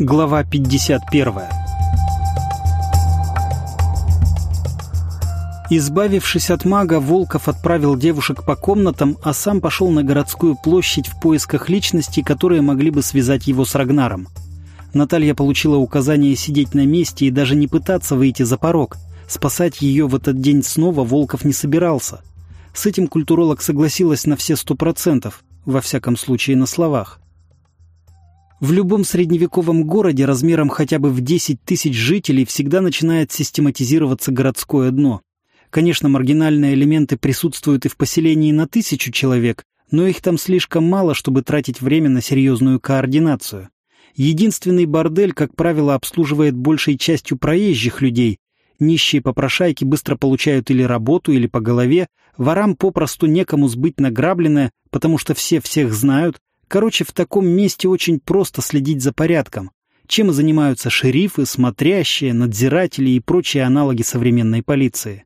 Глава 51 Избавившись от мага, Волков отправил девушек по комнатам, а сам пошел на городскую площадь в поисках личностей, которые могли бы связать его с Рагнаром. Наталья получила указание сидеть на месте и даже не пытаться выйти за порог. Спасать ее в этот день снова Волков не собирался. С этим культуролог согласилась на все сто процентов, во всяком случае на словах. В любом средневековом городе размером хотя бы в 10 тысяч жителей всегда начинает систематизироваться городское дно. Конечно, маргинальные элементы присутствуют и в поселении на тысячу человек, но их там слишком мало, чтобы тратить время на серьезную координацию. Единственный бордель, как правило, обслуживает большей частью проезжих людей. Нищие попрошайки быстро получают или работу, или по голове, ворам попросту некому сбыть награбленное, потому что все всех знают, Короче, в таком месте очень просто следить за порядком, чем и занимаются шерифы, смотрящие, надзиратели и прочие аналоги современной полиции.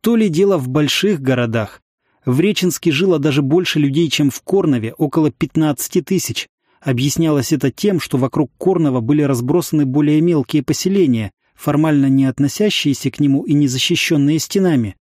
То ли дело в больших городах. В Реченске жило даже больше людей, чем в Корнове, около 15 тысяч. Объяснялось это тем, что вокруг Корнова были разбросаны более мелкие поселения, формально не относящиеся к нему и не защищенные стенами.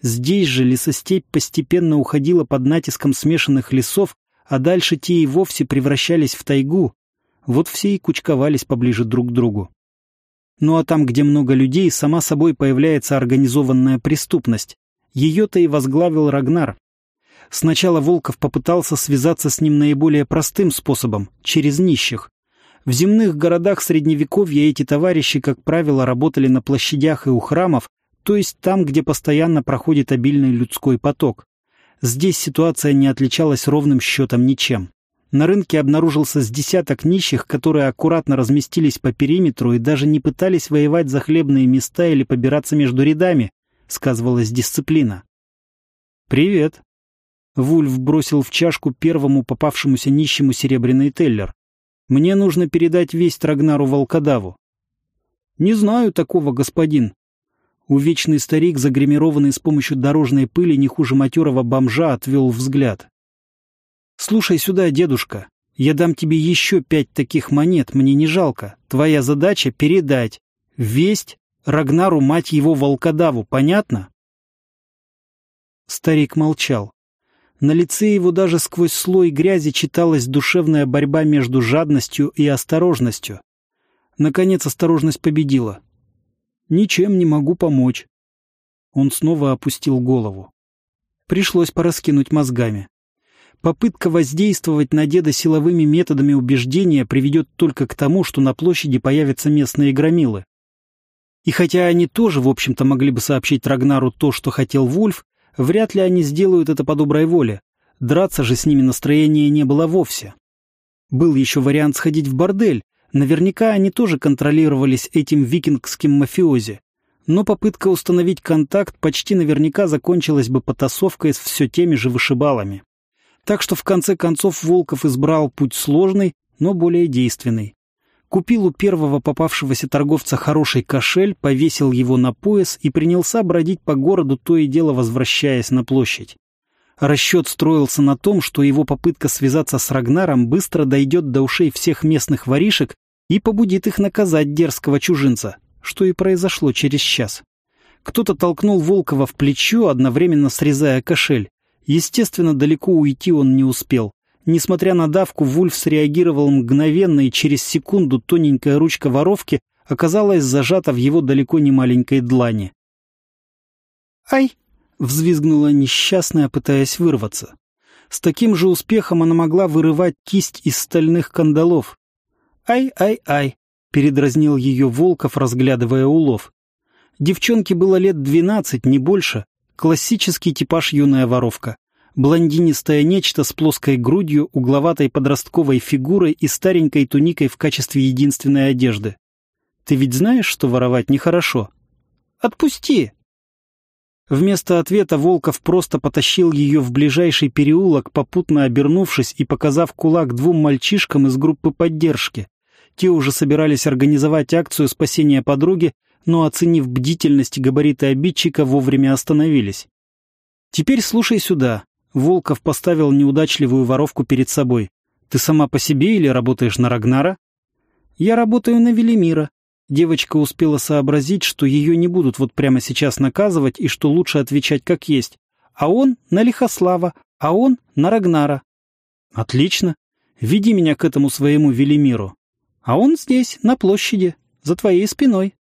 Здесь же лесостепь постепенно уходила под натиском смешанных лесов, а дальше те и вовсе превращались в тайгу. Вот все и кучковались поближе друг к другу. Ну а там, где много людей, сама собой появляется организованная преступность. Ее-то и возглавил Рагнар. Сначала Волков попытался связаться с ним наиболее простым способом, через нищих. В земных городах Средневековья эти товарищи, как правило, работали на площадях и у храмов, то есть там, где постоянно проходит обильный людской поток. Здесь ситуация не отличалась ровным счетом ничем. На рынке обнаружился с десяток нищих, которые аккуратно разместились по периметру и даже не пытались воевать за хлебные места или побираться между рядами, сказывалась дисциплина. «Привет!» Вульф бросил в чашку первому попавшемуся нищему серебряный теллер. «Мне нужно передать весть Рагнару Волкодаву». «Не знаю такого, господин», Увечный старик, загримированный с помощью дорожной пыли не хуже матерого бомжа, отвел взгляд. «Слушай сюда, дедушка, я дам тебе еще пять таких монет, мне не жалко. Твоя задача — передать. Весть Рагнару, мать его, волкодаву, понятно?» Старик молчал. На лице его даже сквозь слой грязи читалась душевная борьба между жадностью и осторожностью. Наконец осторожность победила. Ничем не могу помочь. Он снова опустил голову. Пришлось пораскинуть мозгами. Попытка воздействовать на деда силовыми методами убеждения приведет только к тому, что на площади появятся местные громилы. И хотя они тоже, в общем-то, могли бы сообщить Рагнару то, что хотел Вульф, вряд ли они сделают это по доброй воле. Драться же с ними настроения не было вовсе. Был еще вариант сходить в бордель, Наверняка они тоже контролировались этим викингским мафиози. Но попытка установить контакт почти наверняка закончилась бы потасовкой с все теми же вышибалами. Так что в конце концов Волков избрал путь сложный, но более действенный. Купил у первого попавшегося торговца хороший кошель, повесил его на пояс и принялся бродить по городу, то и дело возвращаясь на площадь. Расчет строился на том, что его попытка связаться с Рагнаром быстро дойдет до ушей всех местных воришек и побудит их наказать дерзкого чужинца, что и произошло через час. Кто-то толкнул Волкова в плечо, одновременно срезая кошель. Естественно, далеко уйти он не успел. Несмотря на давку, Вульф среагировал мгновенно, и через секунду тоненькая ручка воровки оказалась зажата в его далеко не маленькой длани. «Ай!» Взвизгнула несчастная, пытаясь вырваться. С таким же успехом она могла вырывать кисть из стальных кандалов. «Ай-ай-ай!» — передразнил ее Волков, разглядывая улов. Девчонке было лет двенадцать, не больше. Классический типаж юная воровка. Блондинистое нечто с плоской грудью, угловатой подростковой фигурой и старенькой туникой в качестве единственной одежды. «Ты ведь знаешь, что воровать нехорошо?» «Отпусти!» Вместо ответа Волков просто потащил ее в ближайший переулок, попутно обернувшись и показав кулак двум мальчишкам из группы поддержки. Те уже собирались организовать акцию спасения подруги, но, оценив бдительность и габариты обидчика, вовремя остановились. «Теперь слушай сюда». Волков поставил неудачливую воровку перед собой. «Ты сама по себе или работаешь на Рагнара?» Я работаю на Велимира. Девочка успела сообразить, что ее не будут вот прямо сейчас наказывать и что лучше отвечать как есть. А он на Лихослава, а он на Рагнара. Отлично. Веди меня к этому своему Велимиру. А он здесь, на площади, за твоей спиной.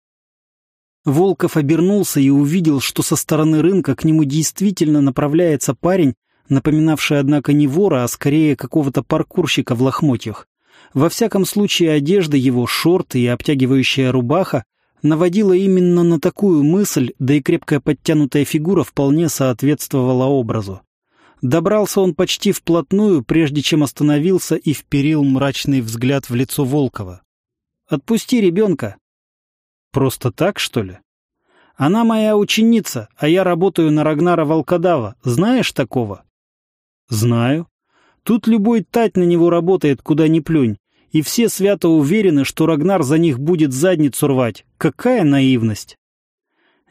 Волков обернулся и увидел, что со стороны рынка к нему действительно направляется парень, напоминавший, однако, не вора, а скорее какого-то паркурщика в лохмотьях. Во всяком случае, одежда его, шорты и обтягивающая рубаха наводила именно на такую мысль, да и крепкая подтянутая фигура вполне соответствовала образу. Добрался он почти вплотную, прежде чем остановился и вперил мрачный взгляд в лицо Волкова. «Отпусти ребенка!» «Просто так, что ли?» «Она моя ученица, а я работаю на Рагнара Волкодава. Знаешь такого?» «Знаю. Тут любой тать на него работает, куда ни плюнь, и все свято уверены, что Рагнар за них будет задницу рвать. Какая наивность!»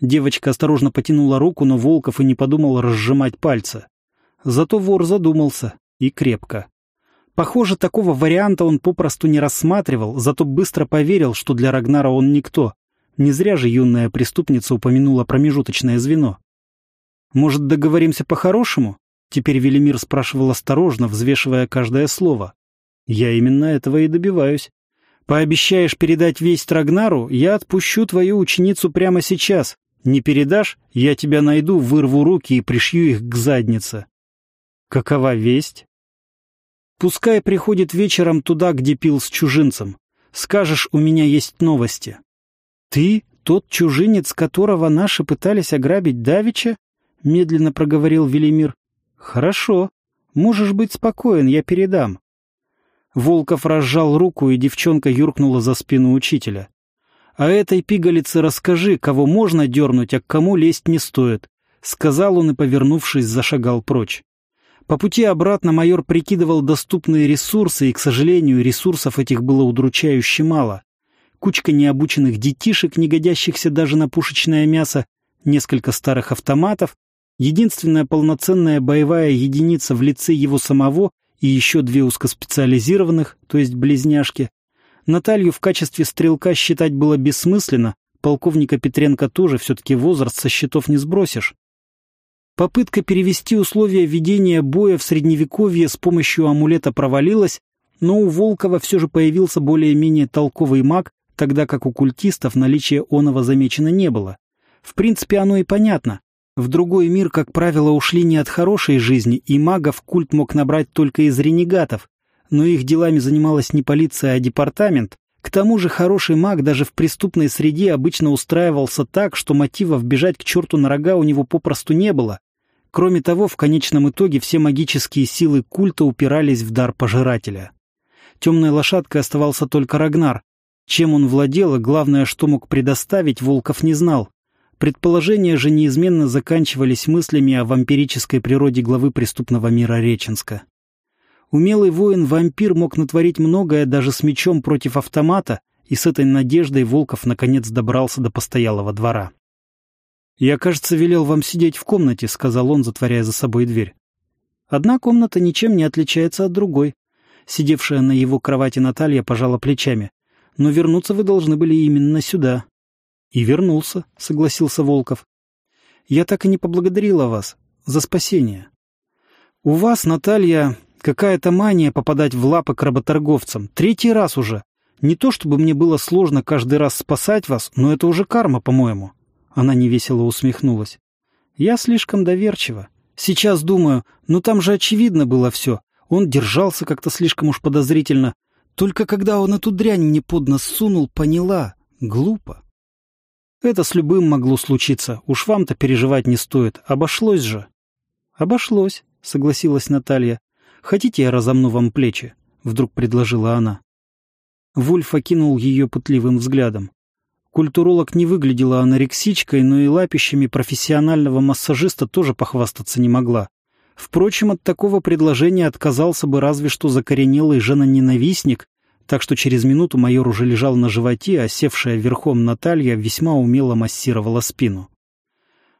Девочка осторожно потянула руку, но Волков и не подумал разжимать пальцы. Зато вор задумался. И крепко. Похоже, такого варианта он попросту не рассматривал, зато быстро поверил, что для Рагнара он никто. Не зря же юная преступница упомянула промежуточное звено. «Может, договоримся по-хорошему?» Теперь Велимир спрашивал осторожно, взвешивая каждое слово. «Я именно этого и добиваюсь. Пообещаешь передать весть Рагнару, я отпущу твою ученицу прямо сейчас. Не передашь, я тебя найду, вырву руки и пришью их к заднице. Какова весть? Пускай приходит вечером туда, где пил с чужинцем. Скажешь, у меня есть новости. Ты тот чужинец, которого наши пытались ограбить Давича? Медленно проговорил Велимир. Хорошо. Можешь быть спокоен, я передам. Волков разжал руку, и девчонка юркнула за спину учителя. «А этой пигалице расскажи, кого можно дернуть, а к кому лезть не стоит», — сказал он и, повернувшись, зашагал прочь. По пути обратно майор прикидывал доступные ресурсы, и, к сожалению, ресурсов этих было удручающе мало. Кучка необученных детишек, не годящихся даже на пушечное мясо, несколько старых автоматов, единственная полноценная боевая единица в лице его самого и еще две узкоспециализированных, то есть близняшки. Наталью в качестве стрелка считать было бессмысленно, полковника Петренко тоже все-таки возраст со счетов не сбросишь. Попытка перевести условия ведения боя в Средневековье с помощью амулета провалилась, но у Волкова все же появился более-менее толковый маг, тогда как у культистов наличие оного замечено не было. В принципе, оно и понятно. В другой мир, как правило, ушли не от хорошей жизни, и магов культ мог набрать только из ренегатов, но их делами занималась не полиция, а департамент. К тому же хороший маг даже в преступной среде обычно устраивался так, что мотивов бежать к черту на рога у него попросту не было. Кроме того, в конечном итоге все магические силы культа упирались в дар пожирателя. Темной лошадкой оставался только Рагнар. Чем он владел и главное, что мог предоставить, Волков не знал. Предположения же неизменно заканчивались мыслями о вампирической природе главы преступного мира Реченска. Умелый воин-вампир мог натворить многое даже с мечом против автомата, и с этой надеждой Волков наконец добрался до постоялого двора. «Я, кажется, велел вам сидеть в комнате», — сказал он, затворяя за собой дверь. Одна комната ничем не отличается от другой. Сидевшая на его кровати Наталья пожала плечами. «Но вернуться вы должны были именно сюда». «И вернулся», — согласился Волков. «Я так и не поблагодарила вас за спасение. У вас, Наталья, какая-то мания попадать в лапы к работорговцам. Третий раз уже. Не то чтобы мне было сложно каждый раз спасать вас, но это уже карма, по-моему. Она невесело усмехнулась. «Я слишком доверчива. Сейчас думаю, ну там же очевидно было все. Он держался как-то слишком уж подозрительно. Только когда он эту дрянь мне под нос сунул, поняла. Глупо. Это с любым могло случиться. Уж вам-то переживать не стоит. Обошлось же. Обошлось, согласилась Наталья. Хотите, я разомну вам плечи? Вдруг предложила она. Вульф окинул ее пытливым взглядом. Культуролог не выглядела анорексичкой, но и лапищами профессионального массажиста тоже похвастаться не могла. Впрочем, от такого предложения отказался бы разве что закоренелый женоненавистник, так что через минуту майор уже лежал на животе, а севшая верхом Наталья весьма умело массировала спину.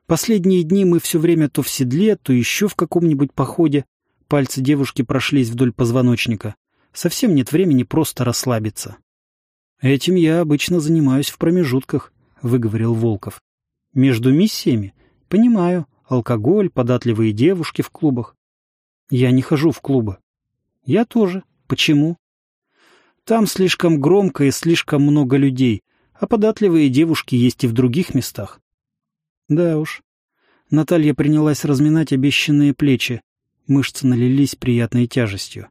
Последние дни мы все время то в седле, то еще в каком-нибудь походе. Пальцы девушки прошлись вдоль позвоночника. Совсем нет времени просто расслабиться. «Этим я обычно занимаюсь в промежутках», — выговорил Волков. «Между миссиями? Понимаю. Алкоголь, податливые девушки в клубах. Я не хожу в клубы. Я тоже. Почему? Там слишком громко и слишком много людей, а податливые девушки есть и в других местах. Да уж. Наталья принялась разминать обещанные плечи. Мышцы налились приятной тяжестью.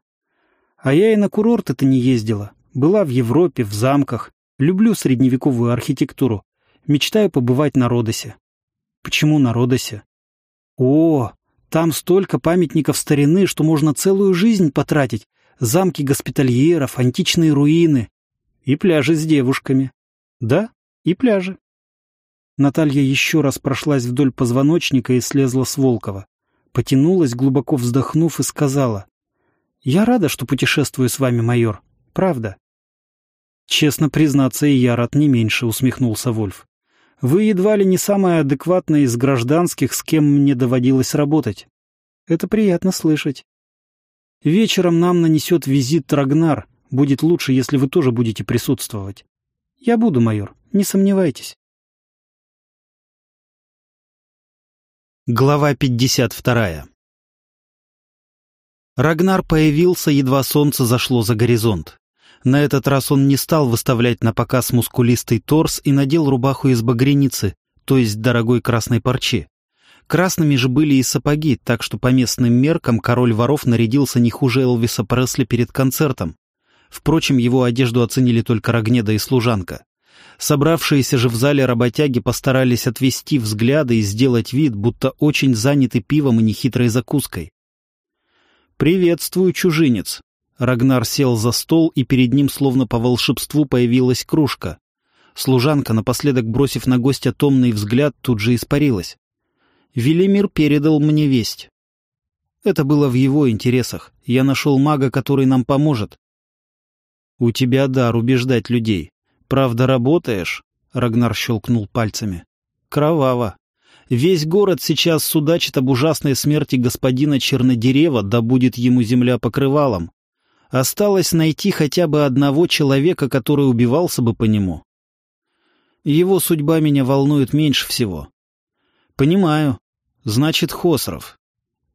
А я и на курорты-то не ездила. Была в Европе, в замках. Люблю средневековую архитектуру. Мечтаю побывать на Родосе. Почему на Родосе? О, там столько памятников старины, что можно целую жизнь потратить. Замки госпитальеров, античные руины. И пляжи с девушками. Да, и пляжи. Наталья еще раз прошлась вдоль позвоночника и слезла с Волкова. Потянулась, глубоко вздохнув, и сказала. «Я рада, что путешествую с вами, майор. Правда». «Честно признаться, и я рад не меньше», — усмехнулся Вольф. Вы едва ли не самая адекватная из гражданских, с кем мне доводилось работать. Это приятно слышать. Вечером нам нанесет визит Рагнар. Будет лучше, если вы тоже будете присутствовать. Я буду, майор, не сомневайтесь. Глава 52 Рагнар появился, едва солнце зашло за горизонт. На этот раз он не стал выставлять на показ мускулистый торс и надел рубаху из багреницы, то есть дорогой красной парчи. Красными же были и сапоги, так что по местным меркам король воров нарядился не хуже Элвиса Пресли перед концертом. Впрочем, его одежду оценили только Рогнеда и служанка. Собравшиеся же в зале работяги постарались отвести взгляды и сделать вид, будто очень заняты пивом и нехитрой закуской. «Приветствую, чужинец!» Рагнар сел за стол, и перед ним словно по волшебству появилась кружка. Служанка, напоследок бросив на гостя томный взгляд, тут же испарилась. Велимир передал мне весть. Это было в его интересах. Я нашел мага, который нам поможет. «У тебя дар убеждать людей. Правда, работаешь?» Рагнар щелкнул пальцами. «Кроваво. Весь город сейчас судачит об ужасной смерти господина Чернодерева, да будет ему земля покрывалом. Осталось найти хотя бы одного человека, который убивался бы по нему. Его судьба меня волнует меньше всего. Понимаю. Значит, Хосров.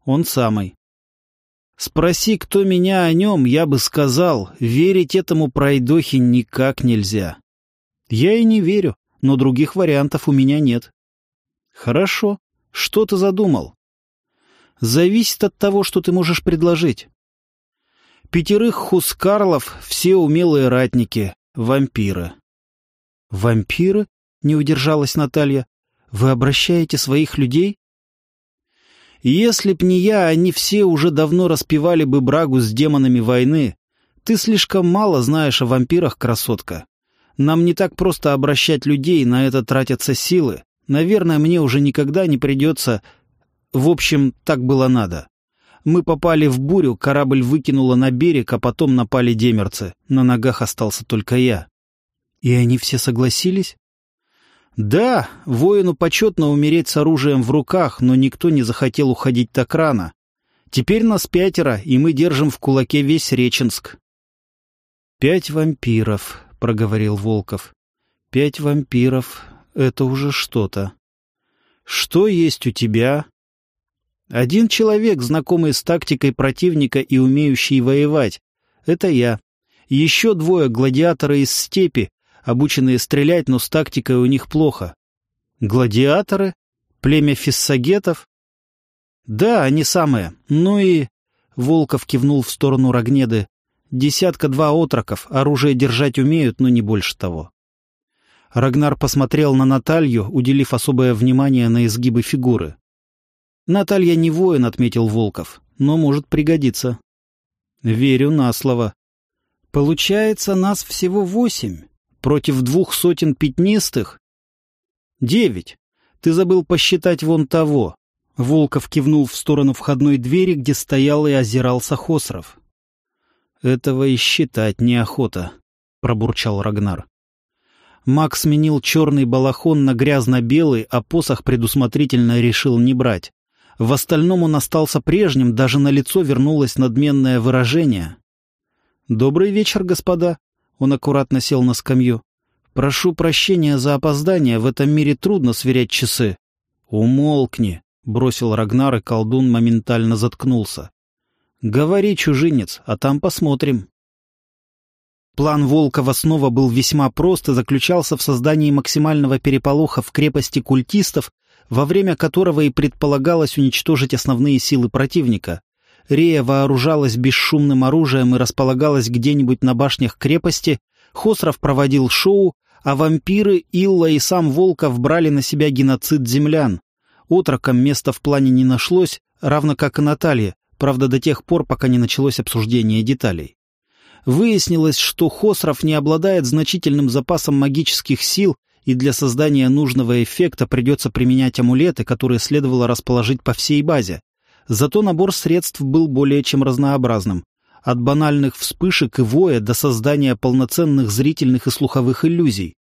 Он самый. Спроси, кто меня о нем, я бы сказал, верить этому пройдохе никак нельзя. Я и не верю, но других вариантов у меня нет. Хорошо. Что ты задумал? Зависит от того, что ты можешь предложить. Пятерых хускарлов — все умелые ратники, вампиры. «Вампиры?» — не удержалась Наталья. «Вы обращаете своих людей?» «Если б не я, они все уже давно распевали бы брагу с демонами войны. Ты слишком мало знаешь о вампирах, красотка. Нам не так просто обращать людей, на это тратятся силы. Наверное, мне уже никогда не придется... В общем, так было надо. Мы попали в бурю, корабль выкинуло на берег, а потом напали демерцы. На ногах остался только я. И они все согласились? Да, воину почетно умереть с оружием в руках, но никто не захотел уходить так рано. Теперь нас пятеро, и мы держим в кулаке весь Реченск. «Пять вампиров», — проговорил Волков. «Пять вампиров — это уже что-то». «Что есть у тебя?» Один человек, знакомый с тактикой противника и умеющий воевать. Это я. Еще двое гладиаторы из степи, обученные стрелять, но с тактикой у них плохо. Гладиаторы? Племя фиссагетов? Да, они самые. Ну и... Волков кивнул в сторону Рогнеды. Десятка-два отроков, оружие держать умеют, но не больше того. Рагнар посмотрел на Наталью, уделив особое внимание на изгибы фигуры. «Наталья не воин», — отметил Волков, — «но может пригодиться». «Верю на слово». «Получается, нас всего восемь, против двух сотен пятнистых?» «Девять. Ты забыл посчитать вон того». Волков кивнул в сторону входной двери, где стоял и озирался Хосров. «Этого и считать неохота», — пробурчал Рагнар. Маг сменил черный балахон на грязно-белый, а посох предусмотрительно решил не брать. В остальном он остался прежним, даже на лицо вернулось надменное выражение. «Добрый вечер, господа!» Он аккуратно сел на скамью. «Прошу прощения за опоздание, в этом мире трудно сверять часы». «Умолкни», — бросил Рагнар, и колдун моментально заткнулся. «Говори, чужинец, а там посмотрим». План Волкова снова был весьма прост и заключался в создании максимального переполоха в крепости культистов, во время которого и предполагалось уничтожить основные силы противника. Рея вооружалась бесшумным оружием и располагалась где-нибудь на башнях крепости, Хосров проводил шоу, а вампиры, Илла и сам Волков брали на себя геноцид землян. Отрокам места в плане не нашлось, равно как и Наталье, правда до тех пор, пока не началось обсуждение деталей. Выяснилось, что Хосров не обладает значительным запасом магических сил, и для создания нужного эффекта придется применять амулеты, которые следовало расположить по всей базе. Зато набор средств был более чем разнообразным. От банальных вспышек и воя до создания полноценных зрительных и слуховых иллюзий.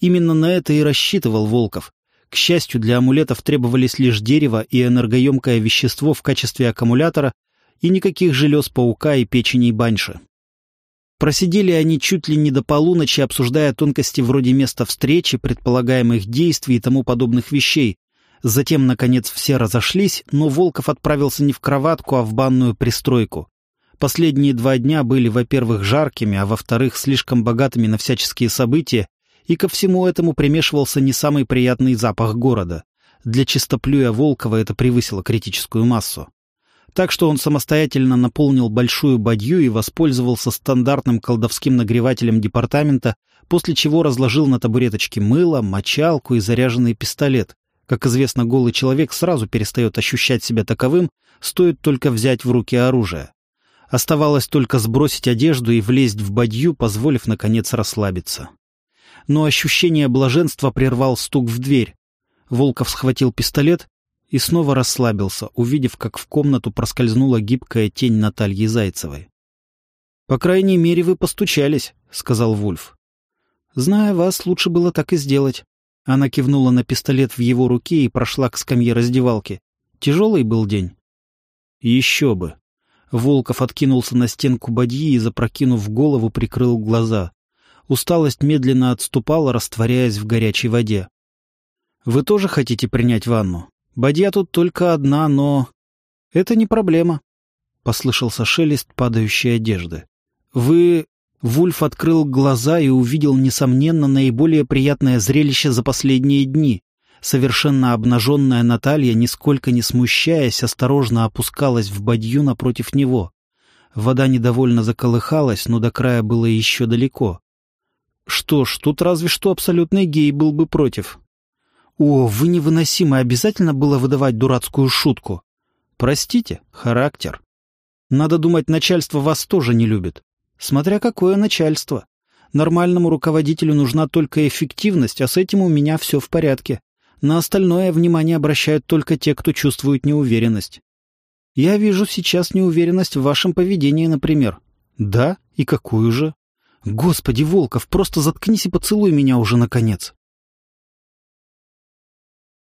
Именно на это и рассчитывал Волков. К счастью, для амулетов требовались лишь дерево и энергоемкое вещество в качестве аккумулятора и никаких желез паука и печени баньши. Просидели они чуть ли не до полуночи, обсуждая тонкости вроде места встречи, предполагаемых действий и тому подобных вещей, Затем, наконец, все разошлись, но Волков отправился не в кроватку, а в банную пристройку. Последние два дня были, во-первых, жаркими, а во-вторых, слишком богатыми на всяческие события, и ко всему этому примешивался не самый приятный запах города. Для чистоплюя Волкова это превысило критическую массу. Так что он самостоятельно наполнил большую бадью и воспользовался стандартным колдовским нагревателем департамента, после чего разложил на табуреточке мыло, мочалку и заряженный пистолет, как известно, голый человек сразу перестает ощущать себя таковым, стоит только взять в руки оружие. Оставалось только сбросить одежду и влезть в бадью, позволив, наконец, расслабиться. Но ощущение блаженства прервал стук в дверь. Волков схватил пистолет и снова расслабился, увидев, как в комнату проскользнула гибкая тень Натальи Зайцевой. «По крайней мере, вы постучались», — сказал Вульф. «Зная вас, лучше было так и сделать. Она кивнула на пистолет в его руке и прошла к скамье раздевалки. Тяжелый был день? Еще бы. Волков откинулся на стенку бадьи и, запрокинув голову, прикрыл глаза. Усталость медленно отступала, растворяясь в горячей воде. «Вы тоже хотите принять ванну? Бадья тут только одна, но...» «Это не проблема», — послышался шелест падающей одежды. «Вы Вульф открыл глаза и увидел, несомненно, наиболее приятное зрелище за последние дни. Совершенно обнаженная Наталья, нисколько не смущаясь, осторожно опускалась в бадью напротив него. Вода недовольно заколыхалась, но до края было еще далеко. Что ж, тут разве что абсолютный гей был бы против. «О, вы невыносимы, обязательно было выдавать дурацкую шутку?» «Простите, характер. Надо думать, начальство вас тоже не любит. Смотря какое начальство. Нормальному руководителю нужна только эффективность, а с этим у меня все в порядке. На остальное внимание обращают только те, кто чувствует неуверенность. Я вижу сейчас неуверенность в вашем поведении, например. Да? И какую же? Господи, Волков, просто заткнись и поцелуй меня уже, наконец.